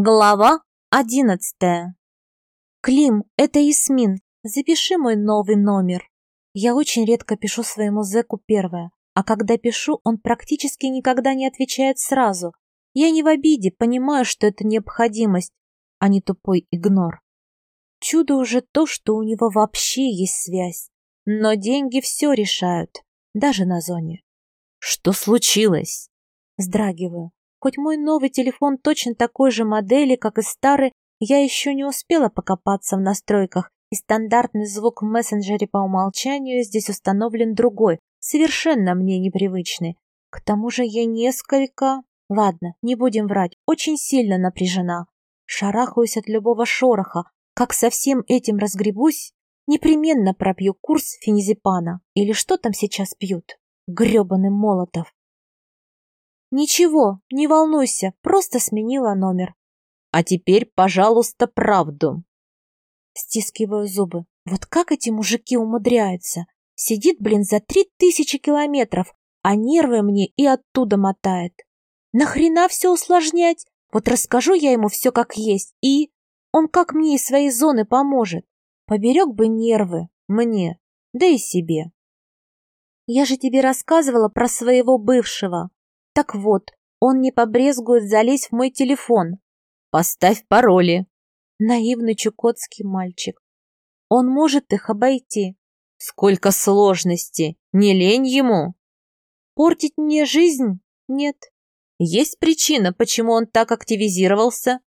Глава одиннадцатая. Клим, это Ясмин. Запиши мой новый номер. Я очень редко пишу своему зэку первое, а когда пишу, он практически никогда не отвечает сразу. Я не в обиде, понимаю, что это необходимость, а не тупой игнор. Чудо уже то, что у него вообще есть связь. Но деньги все решают, даже на зоне. Что случилось? Вздрагиваю. Хоть мой новый телефон точно такой же модели, как и старый, я еще не успела покопаться в настройках, и стандартный звук в мессенджере по умолчанию здесь установлен другой, совершенно мне непривычный. К тому же я несколько... Ладно, не будем врать, очень сильно напряжена. Шарахаюсь от любого шороха. Как со всем этим разгребусь, непременно пропью курс фенизепана. Или что там сейчас пьют? Грёбаный Молотов. «Ничего, не волнуйся, просто сменила номер». «А теперь, пожалуйста, правду». Стискиваю зубы. Вот как эти мужики умудряются? Сидит, блин, за три тысячи километров, а нервы мне и оттуда мотает. Нахрена все усложнять? Вот расскажу я ему все как есть, и... Он как мне из своей зоны поможет. Поберег бы нервы, мне, да и себе. Я же тебе рассказывала про своего бывшего. Так вот, он не побрезгует залезть в мой телефон. Поставь пароли. Наивный чукотский мальчик. Он может их обойти. Сколько сложностей. Не лень ему. Портить мне жизнь? Нет. Есть причина, почему он так активизировался?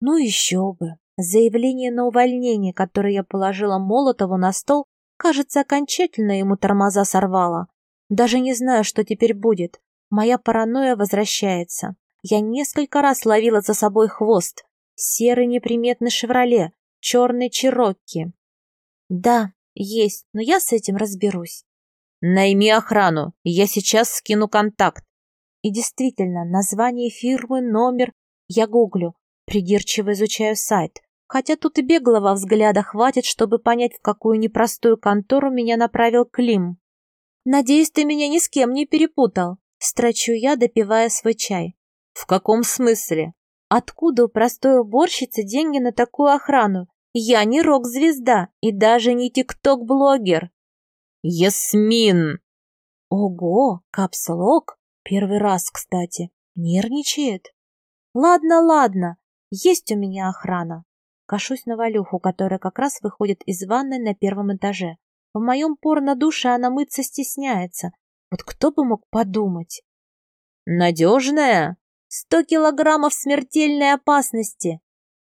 Ну еще бы. Заявление на увольнение, которое я положила Молотову на стол, кажется, окончательно ему тормоза сорвало. Даже не знаю, что теперь будет. Моя паранойя возвращается. Я несколько раз ловила за собой хвост. Серый неприметный «Шевроле», черный «Чирокки». Да, есть, но я с этим разберусь. Найми охрану, я сейчас скину контакт. И действительно, название фирмы, номер я гуглю, придирчиво изучаю сайт. Хотя тут и беглого взгляда хватит, чтобы понять, в какую непростую контору меня направил Клим. Надеюсь, ты меня ни с кем не перепутал. Строчу я, допивая свой чай. В каком смысле? Откуда у простой уборщицы деньги на такую охрану? Я не рок-звезда и даже не тикток-блогер. Ясмин! Ого, капслок. Первый раз, кстати. Нервничает. Ладно, ладно. Есть у меня охрана. Кашусь на Валюху, которая как раз выходит из ванной на первом этаже. В моем порно-душе она мыться стесняется, вот кто бы мог подумать? Надежная? Сто килограммов смертельной опасности.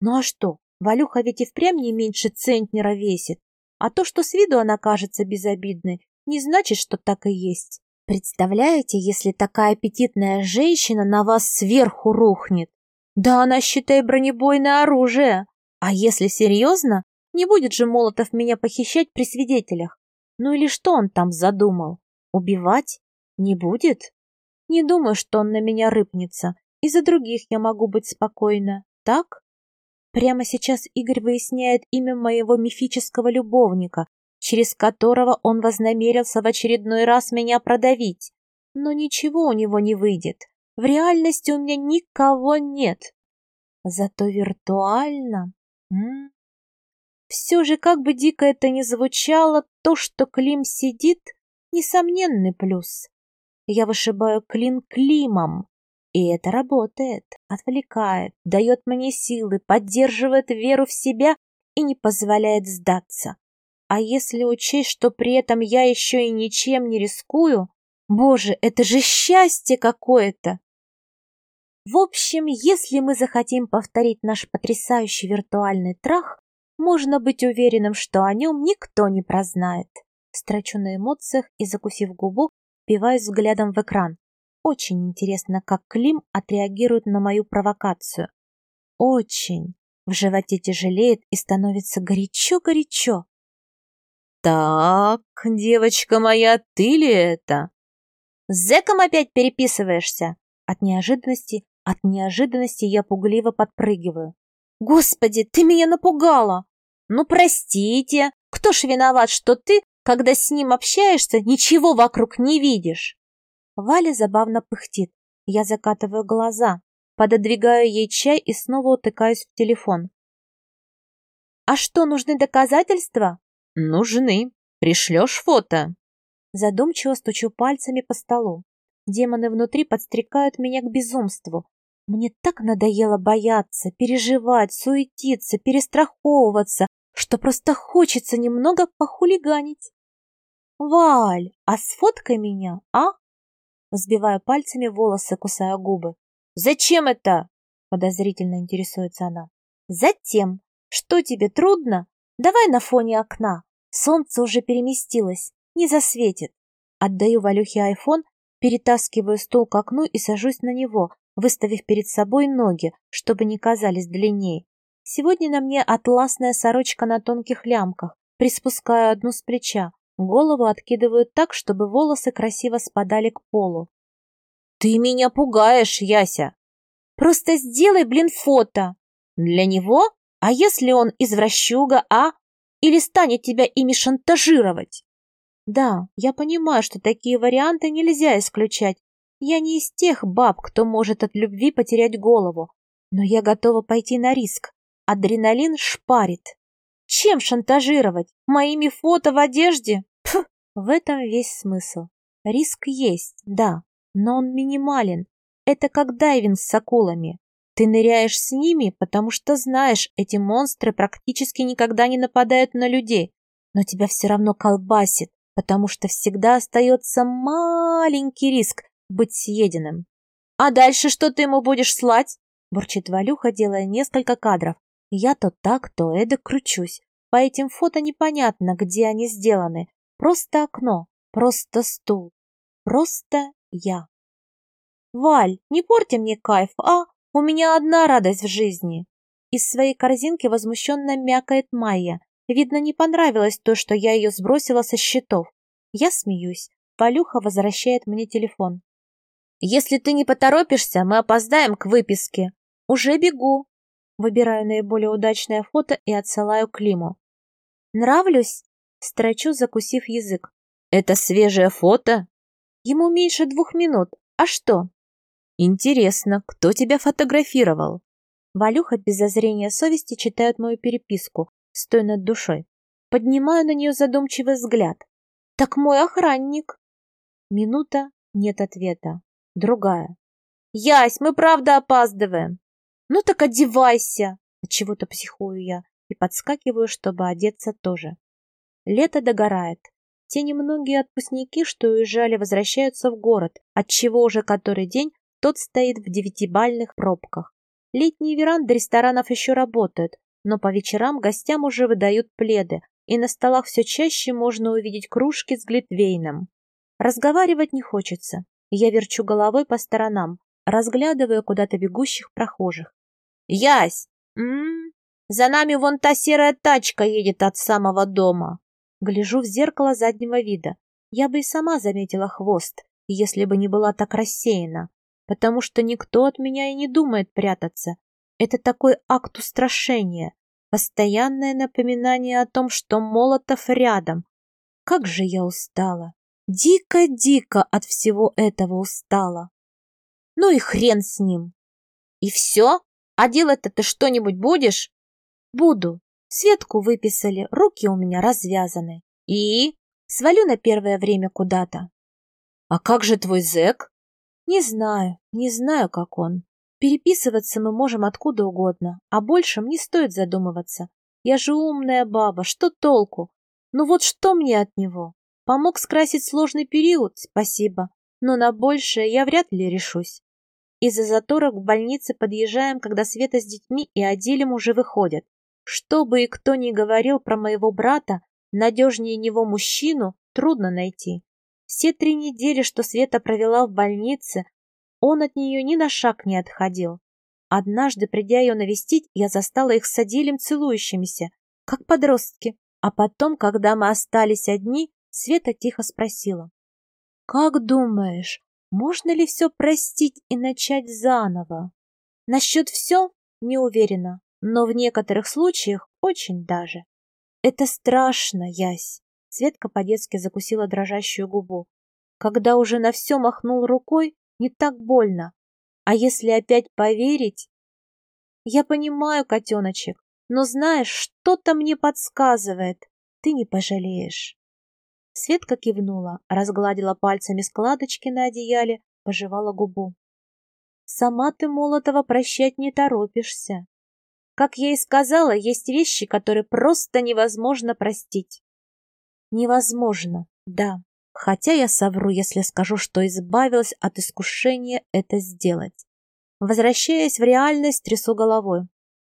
Ну а что, Валюха ведь и впрямь не меньше центнера весит. А то, что с виду она кажется безобидной, не значит, что так и есть. Представляете, если такая аппетитная женщина на вас сверху рухнет? Да она, считай, бронебойное оружие. А если серьезно, не будет же Молотов меня похищать при свидетелях. Ну или что он там задумал? Убивать? Не будет? Не думаю, что он на меня рыпнется. Из-за других я могу быть спокойна. Так? Прямо сейчас Игорь выясняет имя моего мифического любовника, через которого он вознамерился в очередной раз меня продавить. Но ничего у него не выйдет. В реальности у меня никого нет. Зато виртуально... М -м. Все же, как бы дико это ни звучало, то, что Клим сидит, Несомненный плюс. Я вышибаю клин климом, и это работает, отвлекает, дает мне силы, поддерживает веру в себя и не позволяет сдаться. А если учесть, что при этом я еще и ничем не рискую, боже, это же счастье какое-то! В общем, если мы захотим повторить наш потрясающий виртуальный трах, можно быть уверенным, что о нем никто не прознает. Строчу на эмоциях и, закусив губу, впиваюсь взглядом в экран. Очень интересно, как Клим отреагирует на мою провокацию. Очень. В животе тяжелеет и становится горячо-горячо. «Так, девочка моя, ты ли это?» «С зэком опять переписываешься?» От неожиданности, от неожиданности я пугливо подпрыгиваю. «Господи, ты меня напугала!» «Ну, простите, кто ж виноват, что ты когда с ним общаешься, ничего вокруг не видишь. Валя забавно пыхтит. Я закатываю глаза. Пододвигаю ей чай и снова утыкаюсь в телефон. «А что, нужны доказательства?» «Нужны. Пришлешь фото?» Задумчиво стучу пальцами по столу. Демоны внутри подстрекают меня к безумству. Мне так надоело бояться, переживать, суетиться, перестраховываться, что просто хочется немного похулиганить. «Валь, а сфоткай меня, а?» Взбивая пальцами волосы, кусая губы. «Зачем это?» Подозрительно интересуется она. «Затем. Что тебе, трудно? Давай на фоне окна. Солнце уже переместилось, не засветит». Отдаю Валюхе айфон, перетаскиваю стул к окну и сажусь на него, выставив перед собой ноги, чтобы не казались длиннее. Сегодня на мне атласная сорочка на тонких лямках, приспускаю одну с плеча, голову откидываю так, чтобы волосы красиво спадали к полу. «Ты меня пугаешь, Яся!» «Просто сделай, блин, фото!» «Для него? А если он извращуга, а? Или станет тебя ими шантажировать?» «Да, я понимаю, что такие варианты нельзя исключать, я не из тех баб, кто может от любви потерять голову, но я готова пойти на риск. Адреналин шпарит. Чем шантажировать? Моими фото в одежде? Пф, в этом весь смысл. Риск есть, да, но он минимален. Это как дайвинг с акулами. Ты ныряешь с ними, потому что знаешь, эти монстры практически никогда не нападают на людей, но тебя все равно колбасит, потому что всегда остается маленький риск, быть съеденным. «А дальше что ты ему будешь слать?» бурчит Валюха, делая несколько кадров. Я то так, то эдак кручусь. По этим фото непонятно, где они сделаны. Просто окно, просто стул, просто я. «Валь, не порти мне кайф, а? У меня одна радость в жизни!» Из своей корзинки возмущенно мякает Майя. Видно, не понравилось то, что я ее сбросила со счетов. Я смеюсь. Валюха возвращает мне телефон. Если ты не поторопишься, мы опоздаем к выписке. Уже бегу. Выбираю наиболее удачное фото и отсылаю Климу. Нравлюсь? Строчу, закусив язык. Это свежее фото? Ему меньше двух минут. А что? Интересно, кто тебя фотографировал? Валюха без зазрения совести читает мою переписку, стоя над душой. Поднимаю на нее задумчивый взгляд. Так мой охранник. Минута, нет ответа другая. «Ясь, мы правда опаздываем!» «Ну так одевайся!» Отчего-то психую я и подскакиваю, чтобы одеться тоже. Лето догорает. Те немногие отпускники, что уезжали, возвращаются в город, отчего уже который день тот стоит в девятибальных пробках. Летние веранды ресторанов еще работают, но по вечерам гостям уже выдают пледы, и на столах все чаще можно увидеть кружки с глитвейном. Разговаривать не хочется. Я верчу головой по сторонам, разглядывая куда-то бегущих прохожих. «Ясь! М -м, за нами вон та серая тачка едет от самого дома!» Гляжу в зеркало заднего вида. Я бы и сама заметила хвост, если бы не была так рассеяна, потому что никто от меня и не думает прятаться. Это такой акт устрашения, постоянное напоминание о том, что Молотов рядом. Как же я устала! Дико-дико от всего этого устала. Ну и хрен с ним. И все? А делать-то ты что-нибудь будешь? Буду. Светку выписали, руки у меня развязаны. И? Свалю на первое время куда-то. А как же твой зэк? Не знаю, не знаю, как он. Переписываться мы можем откуда угодно, а большем не стоит задумываться. Я же умная баба, что толку? Ну вот что мне от него? Помог скрасить сложный период, спасибо, но на большее я вряд ли решусь. Из-за заторок в больнице подъезжаем, когда Света с детьми и Адилем уже выходят. Что бы и кто ни говорил про моего брата, надежнее него мужчину трудно найти. Все три недели, что Света провела в больнице, он от нее ни на шаг не отходил. Однажды, придя ее навестить, я застала их с Адилем целующимися, как подростки. А потом, когда мы остались одни, Света тихо спросила. «Как думаешь, можно ли все простить и начать заново?» Насчет все не уверена, но в некоторых случаях очень даже. Это страшно, Ясь. Светка по-детски закусила дрожащую губу. Когда уже на все махнул рукой, не так больно. А если опять поверить? Я понимаю, котеночек, но знаешь, что-то мне подсказывает. Ты не пожалеешь. Светка кивнула, разгладила пальцами складочки на одеяле, пожевала губу. Сама ты Молотова прощать не торопишься. Как я и сказала, есть вещи, которые просто невозможно простить. Невозможно, да. Хотя я совру, если скажу, что избавилась от искушения это сделать. Возвращаясь в реальность, трясу головой.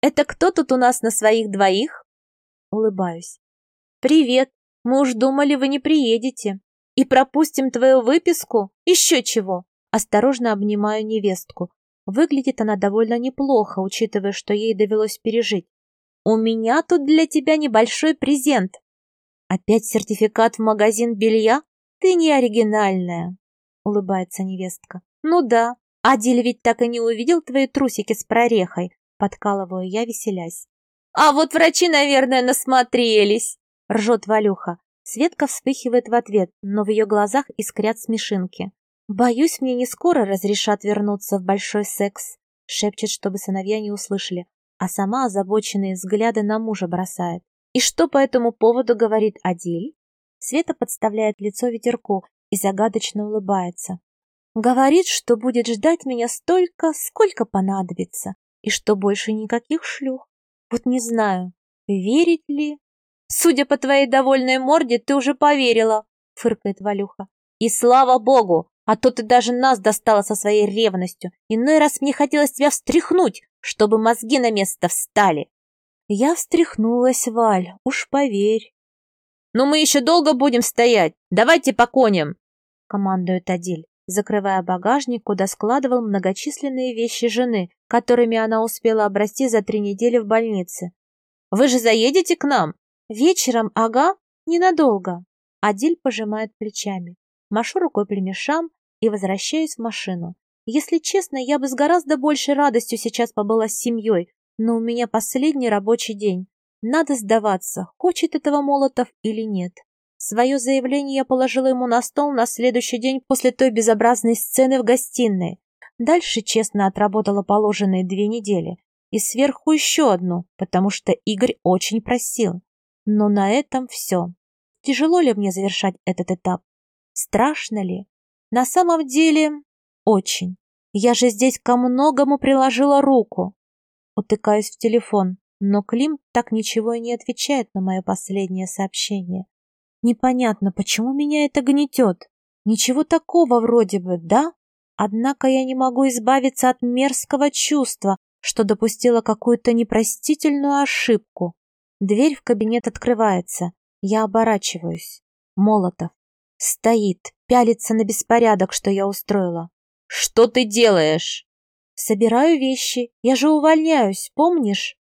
«Это кто тут у нас на своих двоих?» Улыбаюсь. «Привет. Мы уж думали, вы не приедете. И пропустим твою выписку? Еще чего?» Осторожно обнимаю невестку. Выглядит она довольно неплохо, учитывая, что ей довелось пережить. «У меня тут для тебя небольшой презент». «Опять сертификат в магазин белья? Ты не оригинальная», — улыбается невестка. «Ну да, Адиль ведь так и не увидел твои трусики с прорехой», — подкалываю я, веселясь. «А вот врачи, наверное, насмотрелись», — ржет Валюха. Светка вспыхивает в ответ, но в ее глазах искрят смешинки. «Боюсь, мне не скоро разрешат вернуться в большой секс», — шепчет, чтобы сыновья не услышали, а сама озабоченные взгляды на мужа бросает. «И что по этому поводу говорит Адиль?» Света подставляет лицо ветерку и загадочно улыбается. Говорит, что будет ждать меня столько, сколько понадобится, и что больше никаких шлюх. Вот не знаю, верить ли? Судя по твоей довольной морде, ты уже поверила, фыркает Валюха. И слава богу, а то ты даже нас достала со своей ревностью. Иной раз мне хотелось тебя встряхнуть, чтобы мозги на место встали. Я встряхнулась, Валь, уж поверь. «Но мы еще долго будем стоять. Давайте по коням!» — командует Адиль закрывая багажник, куда складывал многочисленные вещи жены, которыми она успела обрасти за три недели в больнице. «Вы же заедете к нам?» «Вечером, ага, ненадолго». Адиль пожимает плечами. Машу рукой племешам и возвращаюсь в машину. Если честно, я бы с гораздо большей радостью сейчас побыла с семьей, но у меня последний рабочий день. Надо сдаваться, хочет этого Молотов или нет. Свое заявление я положила ему на стол на следующий день после той безобразной сцены в гостиной. Дальше честно отработала положенные две недели. И сверху еще одну, потому что Игорь очень просил. Но на этом все. Тяжело ли мне завершать этот этап? Страшно ли? На самом деле, очень. Я же здесь ко многому приложила руку. Утыкаюсь в телефон, но Клим так ничего и не отвечает на мое последнее сообщение. Непонятно, почему меня это гнетет. Ничего такого вроде бы, да? Однако я не могу избавиться от мерзкого чувства, что допустила какую-то непростительную ошибку. Дверь в кабинет открывается. Я оборачиваюсь. Молотов. Стоит, пялится на беспорядок, что я устроила. «Что ты делаешь?» «Собираю вещи. Я же увольняюсь, помнишь?»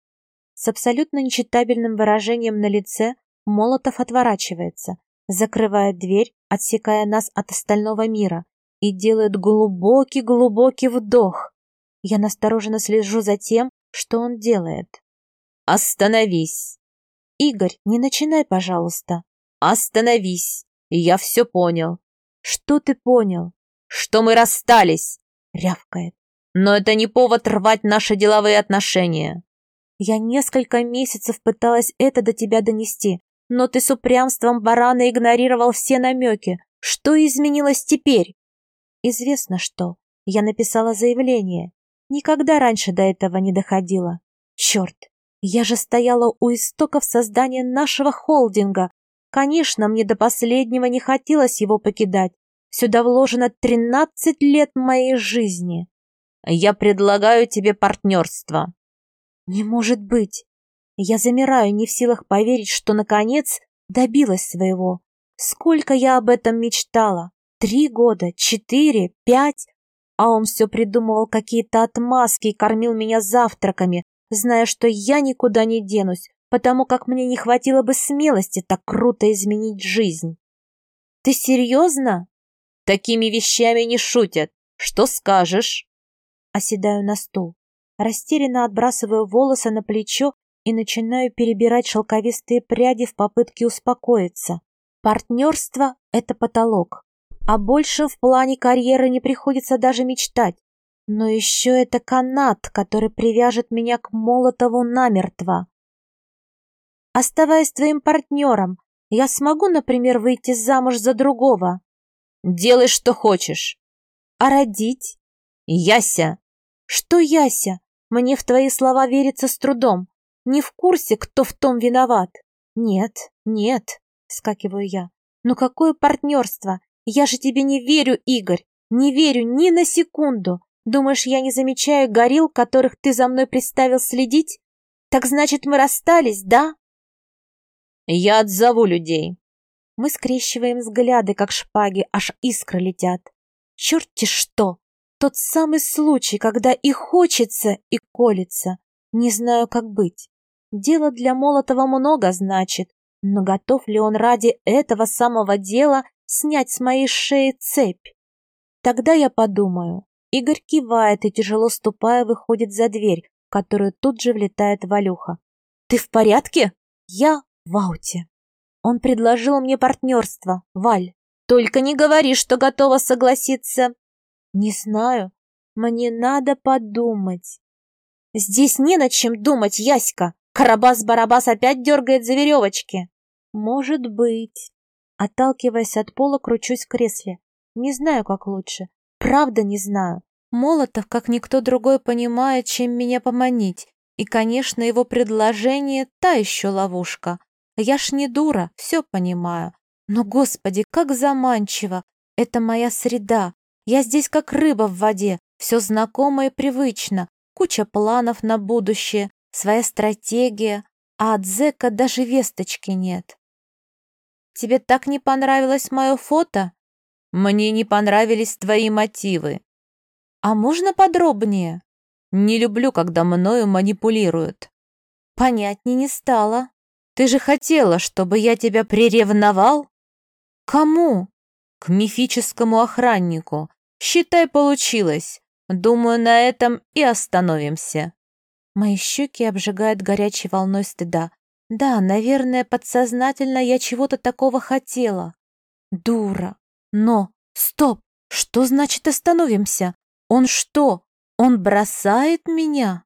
С абсолютно нечитабельным выражением на лице Молотов отворачивается, закрывает дверь, отсекая нас от остального мира, и делает глубокий-глубокий вдох. Я настороженно слежу за тем, что он делает. «Остановись!» «Игорь, не начинай, пожалуйста!» «Остановись! Я все понял!» «Что ты понял?» «Что мы расстались!» — рявкает. «Но это не повод рвать наши деловые отношения!» Я несколько месяцев пыталась это до тебя донести, но ты с упрямством барана игнорировал все намеки. Что изменилось теперь? Известно что. Я написала заявление. Никогда раньше до этого не доходило. Черт, я же стояла у истоков создания нашего холдинга. Конечно, мне до последнего не хотелось его покидать. Сюда вложено тринадцать лет моей жизни. Я предлагаю тебе партнерство. Не может быть. Я замираю, не в силах поверить, что, наконец, добилась своего. Сколько я об этом мечтала? Три года, четыре, пять? А он все придумывал какие-то отмазки и кормил меня завтраками, зная, что я никуда не денусь, потому как мне не хватило бы смелости так круто изменить жизнь. Ты серьезно? Такими вещами не шутят. Что скажешь? Оседаю на стул. Растерянно отбрасываю волосы на плечо и начинаю перебирать шелковистые пряди в попытке успокоиться. Партнерство — это потолок. А больше в плане карьеры не приходится даже мечтать. Но еще это канат, который привяжет меня к Молотову намертво. Оставаясь твоим партнером, я смогу, например, выйти замуж за другого. Делай, что хочешь. А родить? Яся. Что Яся? Мне в твои слова верится с трудом. Не в курсе, кто в том виноват. Нет, нет, скакиваю я. Ну какое партнерство? Я же тебе не верю, Игорь. Не верю ни на секунду. Думаешь, я не замечаю горил, которых ты за мной приставил следить? Так значит, мы расстались, да? Я отзову людей. Мы скрещиваем взгляды, как шпаги, аж искры летят. Черт-те что! Тот самый случай, когда и хочется, и колется. Не знаю, как быть. Дело для Молотова много значит, но готов ли он ради этого самого дела снять с моей шеи цепь? Тогда я подумаю. Игорь кивает и, тяжело ступая, выходит за дверь, в которую тут же влетает Валюха. «Ты в порядке?» «Я в ауте». Он предложил мне партнерство, Валь. Только не говори, что готова согласиться. Не знаю. Мне надо подумать. Здесь не над чем думать, Яська. Карабас-барабас опять дергает за веревочки. Может быть. Отталкиваясь от пола, кручусь в кресле. Не знаю, как лучше. Правда не знаю. Молотов, как никто другой, понимает, чем меня поманить. И, конечно, его предложение — та еще ловушка. Я ж не дура, все понимаю. Но, господи, как заманчиво! Это моя среда. Я здесь как рыба в воде, все знакомо и привычно. Куча планов на будущее, своя стратегия, а от зэка даже весточки нет. Тебе так не понравилось мое фото? Мне не понравились твои мотивы. А можно подробнее? Не люблю, когда мною манипулируют. Понятнее не стало. Ты же хотела, чтобы я тебя приревновал? Кому? К мифическому охраннику. Считай, получилось. Думаю, на этом и остановимся. Мои щеки обжигают горячей волной стыда. Да, наверное, подсознательно я чего-то такого хотела. Дура. Но, стоп, что значит остановимся? Он что, он бросает меня?